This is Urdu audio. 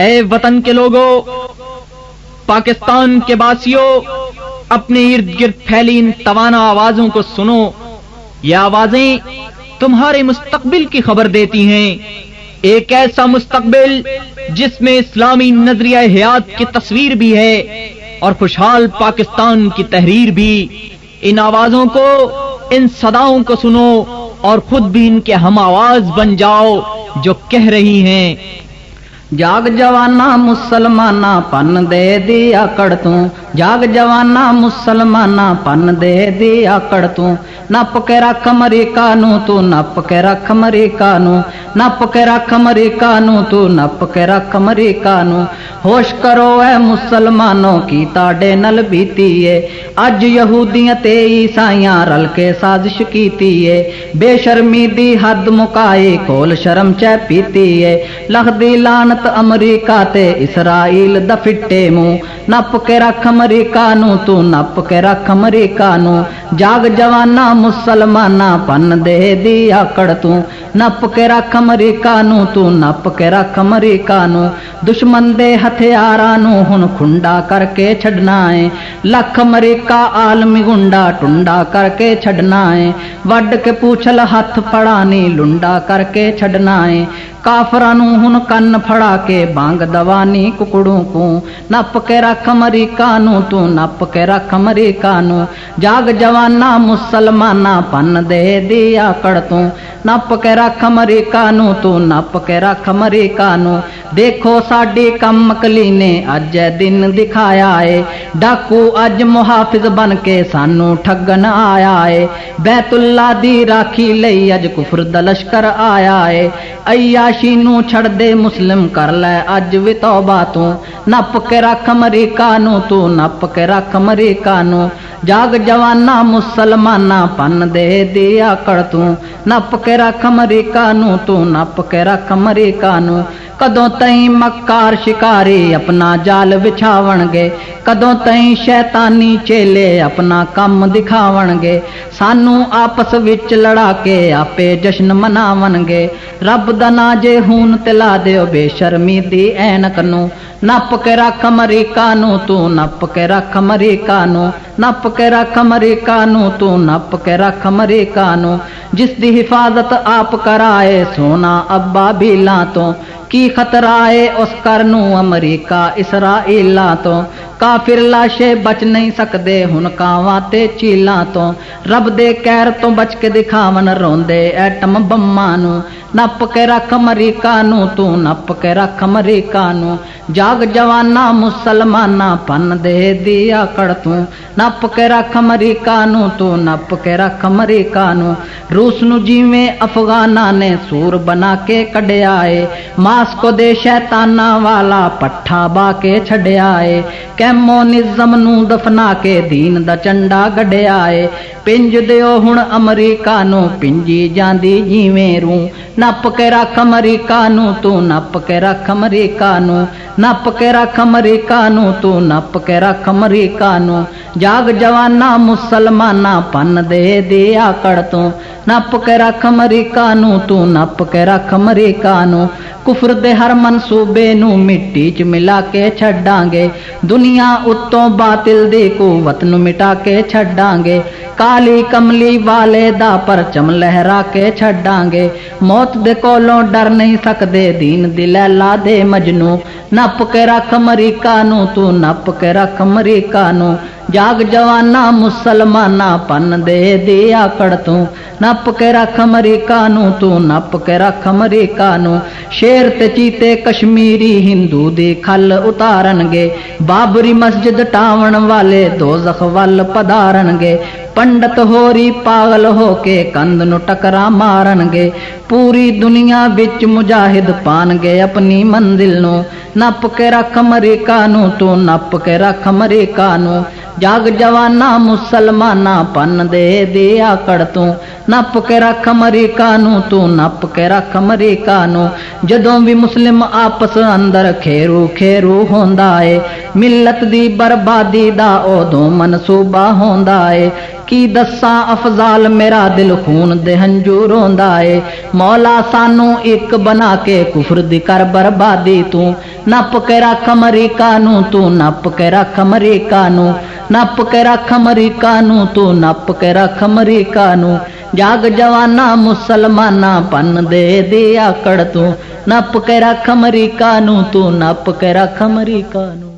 اے وطن کے لوگوں پاکستان کے باسیوں اپنے ارد گرد پھیلی ان توانا آوازوں کو سنو۔ یہ آوازیں تمہارے مستقبل کی خبر دیتی ہیں۔ ایک ایسا مستقبل جس میں اسلامی نظریہ حیات کی تصویر بھی ہے اور خوشحال پاکستان کی تحریر بھی۔ ان آوازوں کو، ان صداؤں کو سنو اور خود بھی ان کے ہم آواز بن جاؤ جو کہہ رہی ہیں۔ جاگ جوانا مسلمانہ پن دے دی آکڑ جاگ جوانا مسلمانہ پن دے دی آکڑ تو نپ کے رکھ امریکہ نو تو نپ کے رکھ امریکہ نو نپ کے رکھ امریکہ نو تو نپ کے رکھ امریکہ نو ہوش کرو اے مسلمانوں کی تاڈے نل بیتی ہے اج یہودیاں تے عیسائیاں رل کے سازش کیتی ہے بے شرمی دی حد مکائی کول شرم چ پیتی ہے لکھ دی لعنت امریکہ تے اسرائیل دا فٹے منہ نپ کے رکھ امریکہ نو تو نپ کے رکھ امریکہ نو جاگ جوانا مسلمانہ پن دے دی آکڑ تو۔ نپ کے رکھ امریکہ نو تو نپ کے رکھ امریکہ نو دشمن دے ہتھیاراں نو ہن کھنڈا کر کے چھڈنا ہے۔ لکھ امریکہ عالمی گنڈا ٹنڈا کر کے چھڈنا ہے۔ وڈ کے پوچھل ہاتھ پڑانی لنڈا کر کے چھڈنا ہے۔ کافران ہن کن پھڑا کے، بانگ دوانی ککڑوں کے رکھ امریکہ نو تو نپ کے رکھ امریکہ نو جاگ جوانا مسلمانہ پن دے دی آکڑ تو نپ کے رکھ امریکہ نو تو نپ کے رکھ امریکہ نو دیکھو ساڈی کم کلی نے اج دن دکھایا ہے ڈاکو اج محافظ بن کے سانو ٹھگن آیا ہے بیت اللہ دی راکھی لئی اج کفر دا لشکر آیا ہے عیاشی نو چھڑ دے مسلم کر لے اج وی توبہ تو نپ کے رکھ امریکہ نو تو نپ کے رکھ امریکہ جاگ جوانا مسلمانہ پن دے دیا کڑ تو نپ کے رکھ امریکہ نو تو نپ کے رکھ امریکہ نو کدوں تئیں مکار شکاری اپنا جال بچھاون گے کدوں تئیں شیطانی چیلے اپنا کم دکھاون گے سانو آپس وچ لڑا کے آپے جشن مناون گے رب دا نا جے ہون تلا دیو بے شرمی دی اینک نو نپ کے رکھ امریکہ نو تو نپ کے رکھ امریکہ نو نپ کے رکھ مرے کانو، تو نپ کے رکھ مرے کانو۔ جس دی حفاظت آپ کرائے، سونا ابا بیلا تو کی خطرہ ہے اس کرنو امریکہ اسرائیلا تو کافر لاشے بچ نہیں سکتے ہن کاواں تے چیلاں تو رب دے کہر تو بچ کے دکھاون روندے، ایٹم بماں نو نپ کے رکھ امریکہ نو تو نپ کے رکھ امریکہ نو جاگ جوانا مسلمانہ پن دے دیا کڑ تو نپ کے رکھ امریکہ نو تو نپ کے رکھ امریکہ نو روس نو جیویں افغانہ نے سور بنا کے کڈیا اے ماسکو دے شیطانہ والا پٹھا با کے چھڈیا اے۔ کیمونزم نو دفنا کے دین دا چنڈا گڈیا اے۔ پنج دیو ہن امریکہ نو پنجی جاندی جیویں رو۔ نپ کے رکھ امریکہ نو تو نپ کے رکھ امریکہ نو۔ نپ کے رکھ امریکہ نو تو نپ کے رکھ امریکہ نو۔ جاگ جوانا مسلمانہ پن دے دیا کڑ تو۔ نپ کے رکھ امریکہ نو تو نپ کے رکھ امریکہ نو۔ کفر دے ہر منصوبے نو مٹی چ ملا کے چھڈاں گے دنیا اتوں باطل دی قوت نو مٹا کے چھڈاں گے کالی کملی والے دا پرچم لہرا کے چھڈاں گے موت دے کولوں ڈر نہیں سکدے، دین دی لیلا دے مجنو۔ نپ کے رکھ امریکہ نو، تو نپ کے رکھ امریکہ نو۔ جاگ جوانا مسلمانہ پن دے دیا کڑ تو نپ کے رکھ امریکہ نو، تو نپ کے رکھ امریکہ نو۔ شیر تے چیتے کشمیری ہندو دی کھل اتارن گے بابری مسجد ٹاون والے دوزخ ول پدارن گے پنڈت ہوری پاگل ہو کے کند نو ٹکرا مارن گے پوری دنیا بچ مجاہد پان گے اپنی منزل نو نپ کے رکھ امریکہ نو تو نپ کے رکھ امریکہ نو جاگ جوانا مسلمانا پن دے دیا کڑ تو نپ کے رکھ امریکہ نو تو نپ کے رکھ امریکہ نو جدوں بھی مسلم آپس اندر کھیرو کھیرو ہوندا اے ملت دی بربادی دا او دو منصوبہ ہوندا اے کی دساں افضال میرا دل خون دے ہنجو روندا اے۔ مولا سانو ایک بنا کے کفر دی کر بربادی تو۔ نپ کے رکھ امریکہ نو تو، نپ کے رکھ امریکہ نو۔ نپ کے رکھ امریکہ نو تو، نپ کے رکھ امریکہ نو۔ جاگ جوانا مسلمانہ پن دے دیا کڑ تو۔ نپ کے رکھ امریکہ نو تو، نپ کے رکھ امریکہ نو۔